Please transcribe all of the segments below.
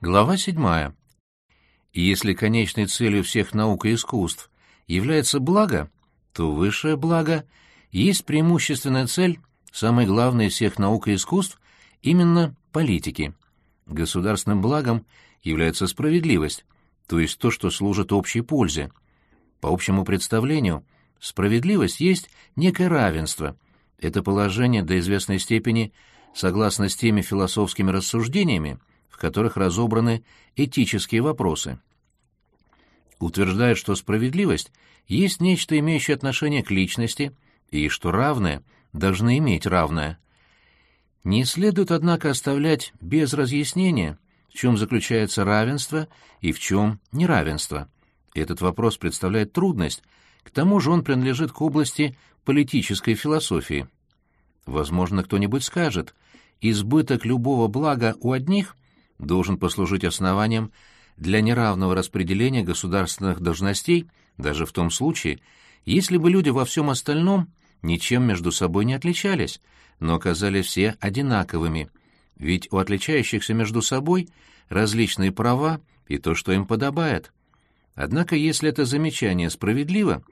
Глава 7. Если конечной целью всех наук и искусств является благо, то высшее благо есть преимущественная цель, самой главной из всех наук и искусств, именно политики. Государственным благом является справедливость, то есть то, что служит общей пользе. По общему представлению, справедливость есть некое равенство. Это положение до известной степени согласно с теми философскими рассуждениями, в которых разобраны этические вопросы. Утверждает, что справедливость есть нечто, имеющее отношение к личности, и что равное должны иметь равное. Не следует, однако, оставлять без разъяснения, в чем заключается равенство и в чем неравенство. Этот вопрос представляет трудность, к тому же он принадлежит к области политической философии. Возможно, кто-нибудь скажет, избыток любого блага у одних должен послужить основанием для неравного распределения государственных должностей, даже в том случае, если бы люди во всем остальном ничем между собой не отличались, но оказались все одинаковыми, ведь у отличающихся между собой различные права и то, что им подобает. Однако, если это замечание справедливо,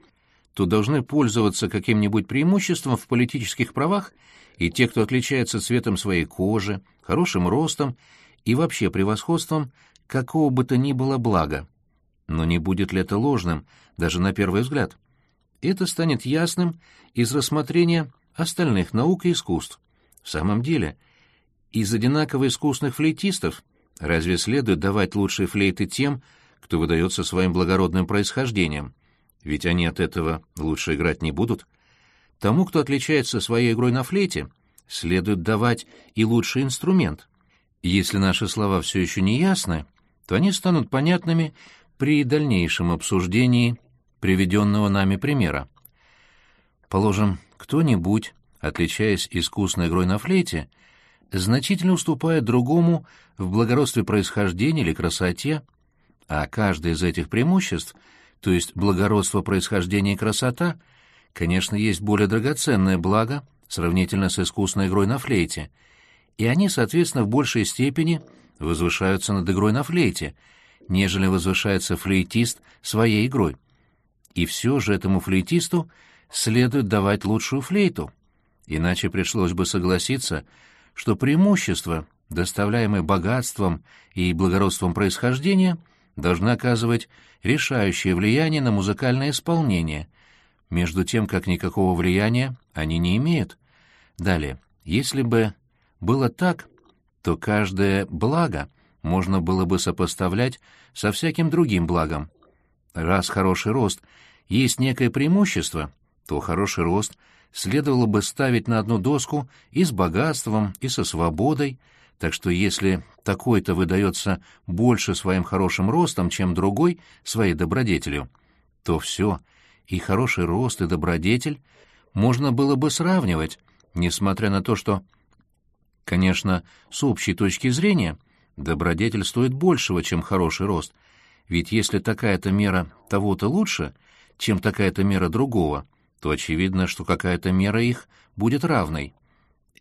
то должны пользоваться каким-нибудь преимуществом в политических правах и те, кто отличается цветом своей кожи, хорошим ростом и вообще превосходством какого бы то ни было блага. Но не будет ли это ложным, даже на первый взгляд? Это станет ясным из рассмотрения остальных наук и искусств. В самом деле, из одинаково искусных флейтистов разве следует давать лучшие флейты тем, кто выдается своим благородным происхождением? Ведь они от этого лучше играть не будут. Тому, кто отличается своей игрой на флейте, следует давать и лучший инструмент — если наши слова все еще не ясны, то они станут понятными при дальнейшем обсуждении приведенного нами примера. Положим, кто-нибудь, отличаясь искусной игрой на флейте, значительно уступает другому в благородстве происхождения или красоте, а каждое из этих преимуществ, то есть благородство происхождения и красота, конечно, есть более драгоценное благо сравнительно с искусной игрой на флейте — и они, соответственно, в большей степени возвышаются над игрой на флейте, нежели возвышается флейтист своей игрой. И все же этому флейтисту следует давать лучшую флейту, иначе пришлось бы согласиться, что преимущество, доставляемое богатством и благородством происхождения, должны оказывать решающее влияние на музыкальное исполнение, между тем как никакого влияния они не имеют. Далее, если бы было так, то каждое благо можно было бы сопоставлять со всяким другим благом. Раз хороший рост есть некое преимущество, то хороший рост следовало бы ставить на одну доску и с богатством, и со свободой, так что если такой-то выдается больше своим хорошим ростом, чем другой своей добродетелью, то все, и хороший рост, и добродетель можно было бы сравнивать, несмотря на то, что Конечно, с общей точки зрения, добродетель стоит большего, чем хороший рост, ведь если такая-то мера того-то лучше, чем такая-то мера другого, то очевидно, что какая-то мера их будет равной.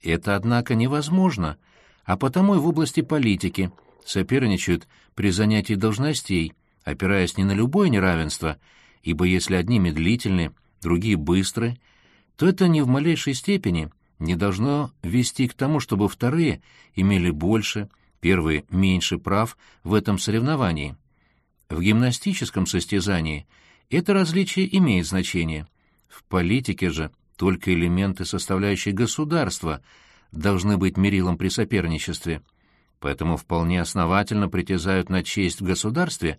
Это, однако, невозможно, а потому и в области политики соперничают при занятии должностей, опираясь не на любое неравенство, ибо если одни медлительны, другие быстры, то это не в малейшей степени – не должно вести к тому, чтобы вторые имели больше, первые меньше прав в этом соревновании. В гимнастическом состязании это различие имеет значение. В политике же только элементы, составляющие государство, должны быть мерилом при соперничестве. Поэтому вполне основательно притязают на честь в государстве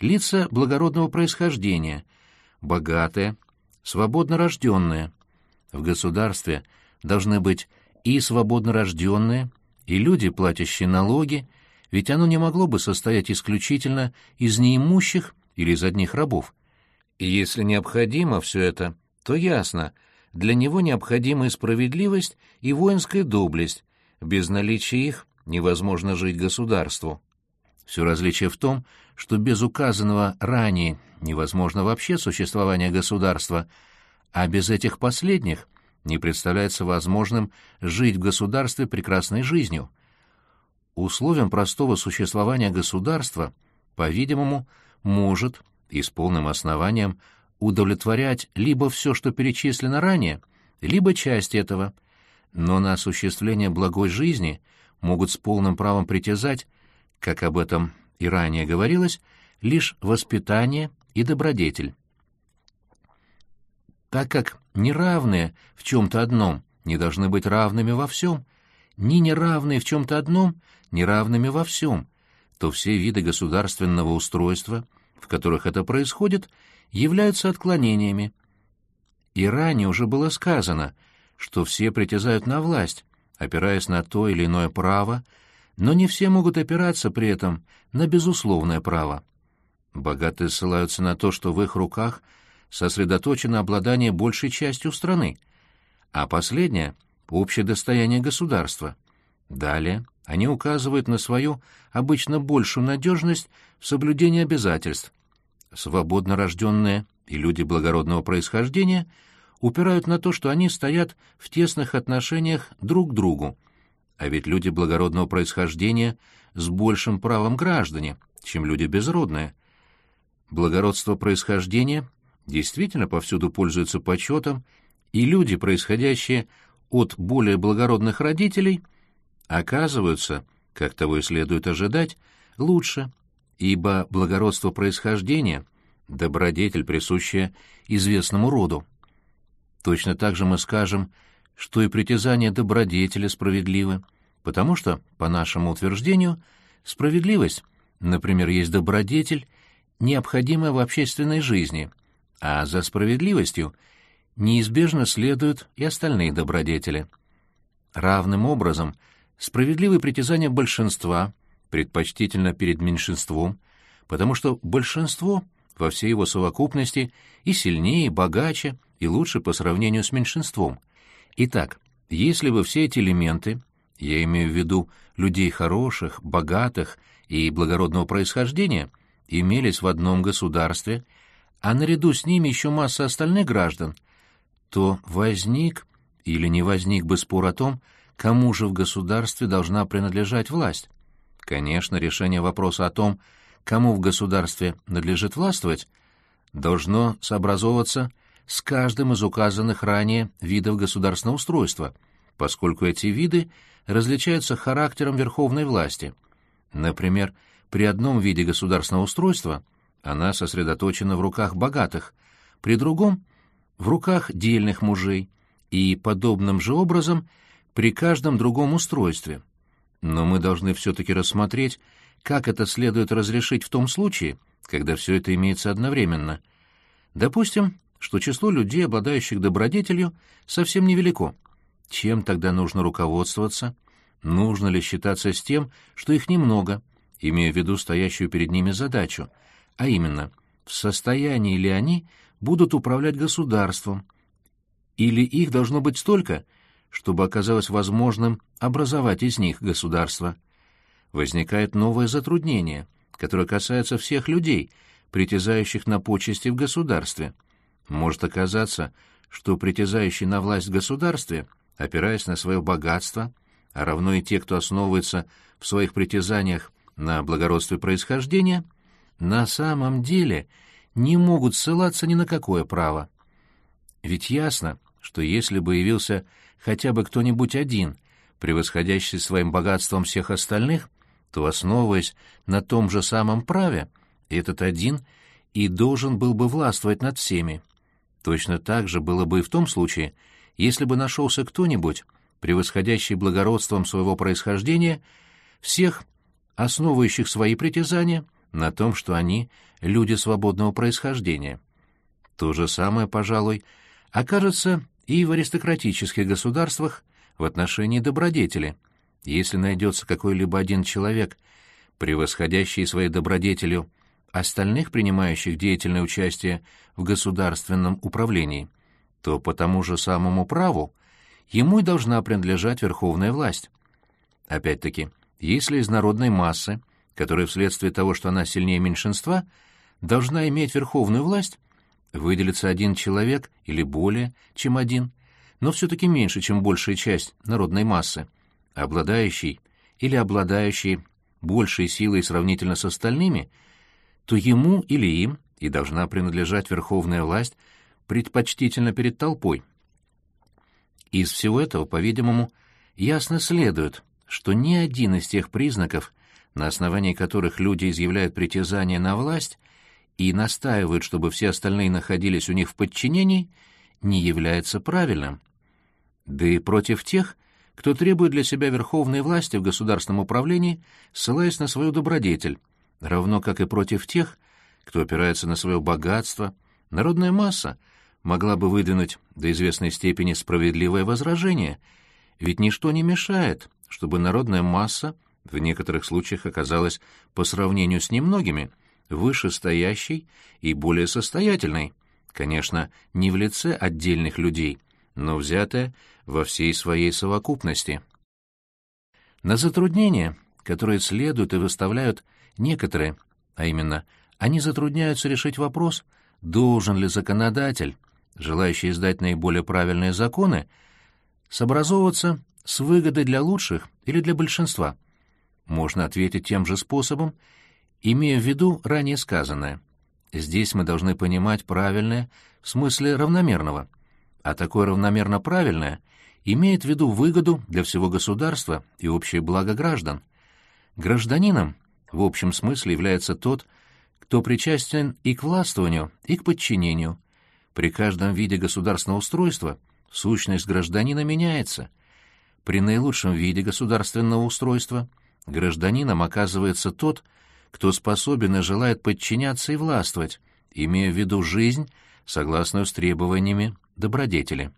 лица благородного происхождения, богатые, свободно рожденные. В государстве – должны быть и свободно рожденные, и люди, платящие налоги, ведь оно не могло бы состоять исключительно из неимущих или из одних рабов. И если необходимо все это, то ясно, для него необходима и справедливость, и воинская доблесть, без наличия их невозможно жить государству. Все различие в том, что без указанного ранее невозможно вообще существование государства, а без этих последних не представляется возможным жить в государстве прекрасной жизнью. условием простого существования государства, по-видимому, может и с полным основанием удовлетворять либо все, что перечислено ранее, либо часть этого, но на осуществление благой жизни могут с полным правом притязать, как об этом и ранее говорилось, лишь воспитание и добродетель. Так как неравные в чем-то одном не должны быть равными во всем, ни неравные в чем-то одном неравными во всем, то все виды государственного устройства, в которых это происходит, являются отклонениями. И ранее уже было сказано, что все притязают на власть, опираясь на то или иное право, но не все могут опираться при этом на безусловное право. Богатые ссылаются на то, что в их руках сосредоточено обладание большей частью страны, а последнее — общее достояние государства. Далее они указывают на свою обычно большую надежность в соблюдении обязательств. Свободно рожденные и люди благородного происхождения упирают на то, что они стоят в тесных отношениях друг к другу, а ведь люди благородного происхождения с большим правом граждане, чем люди безродные. Благородство происхождения действительно повсюду пользуется почетом, и люди, происходящие от более благородных родителей, оказываются, как того и следует ожидать, лучше, ибо благородство происхождения — добродетель, присущая известному роду. Точно так же мы скажем, что и притязания добродетеля справедливы, потому что, по нашему утверждению, справедливость, например, есть добродетель, необходимая в общественной жизни, а за справедливостью неизбежно следуют и остальные добродетели. Равным образом — Справедливые притязания большинства предпочтительно перед меньшинством, потому что большинство во всей его совокупности и сильнее, и богаче, и лучше по сравнению с меньшинством. Итак, если бы все эти элементы, я имею в виду людей хороших, богатых и благородного происхождения, имелись в одном государстве, а наряду с ними еще масса остальных граждан, то возник или не возник бы спор о том, кому же в государстве должна принадлежать власть. Конечно, решение вопроса о том, кому в государстве надлежит властвовать, должно сообразовываться с каждым из указанных ранее видов государственного устройства, поскольку эти виды различаются характером верховной власти. Например, при одном виде государственного устройства она сосредоточена в руках богатых, при другом — в руках дельных мужей, и подобным же образом — при каждом другом устройстве. Но мы должны все-таки рассмотреть, как это следует разрешить в том случае, когда все это имеется одновременно. Допустим, что число людей, обладающих добродетелью, совсем невелико. Чем тогда нужно руководствоваться? Нужно ли считаться с тем, что их немного, имея в виду стоящую перед ними задачу, а именно, в состоянии ли они будут управлять государством, или их должно быть столько, чтобы оказалось возможным образовать из них государство. Возникает новое затруднение, которое касается всех людей, притязающих на почести в государстве. Может оказаться, что притязающие на власть в государстве, опираясь на свое богатство, а равно и те, кто основывается в своих притязаниях на благородстве происхождения, на самом деле не могут ссылаться ни на какое право. Ведь ясно, что если бы явился хотя бы кто-нибудь один, превосходящий своим богатством всех остальных, то, основываясь на том же самом праве, этот один и должен был бы властвовать над всеми. Точно так же было бы и в том случае, если бы нашелся кто-нибудь, превосходящий благородством своего происхождения, всех, основывающих свои притязания на том, что они — люди свободного происхождения. То же самое, пожалуй, окажется и в аристократических государствах в отношении добродетели. Если найдется какой-либо один человек, превосходящий своей добродетелью остальных, принимающих деятельное участие в государственном управлении, то по тому же самому праву ему и должна принадлежать верховная власть. Опять-таки, если из народной массы, которая вследствие того, что она сильнее меньшинства, должна иметь верховную власть, выделится один человек или более, чем один, но все-таки меньше, чем большая часть народной массы, обладающий или обладающий большей силой сравнительно с остальными, то ему или им и должна принадлежать верховная власть предпочтительно перед толпой. Из всего этого, по-видимому, ясно следует, что ни один из тех признаков, на основании которых люди изъявляют притязание на власть и настаивают, чтобы все остальные находились у них в подчинении, не является правильным. Да и против тех, кто требует для себя верховной власти в государственном управлении, ссылаясь на свою добродетель, равно как и против тех, кто опирается на свое богатство, народная масса могла бы выдвинуть до известной степени справедливое возражение, ведь ничто не мешает, чтобы народная масса в некоторых случаях оказалась по сравнению с немногими вышестоящей и более состоятельной, конечно, не в лице отдельных людей, но взятая во всей своей совокупности. На затруднения, которые следуют и выставляют некоторые, а именно, они затрудняются решить вопрос, должен ли законодатель, желающий издать наиболее правильные законы, сообразовываться с выгодой для лучших или для большинства. Можно ответить тем же способом, имея в виду ранее сказанное. Здесь мы должны понимать правильное в смысле равномерного, а такое равномерно правильное имеет в виду выгоду для всего государства и общее благо граждан. Гражданином в общем смысле является тот, кто причастен и к властвованию, и к подчинению. При каждом виде государственного устройства сущность гражданина меняется. При наилучшем виде государственного устройства гражданином оказывается тот, кто способен и желает подчиняться и властвовать, имея в виду жизнь, согласную с требованиями добродетели.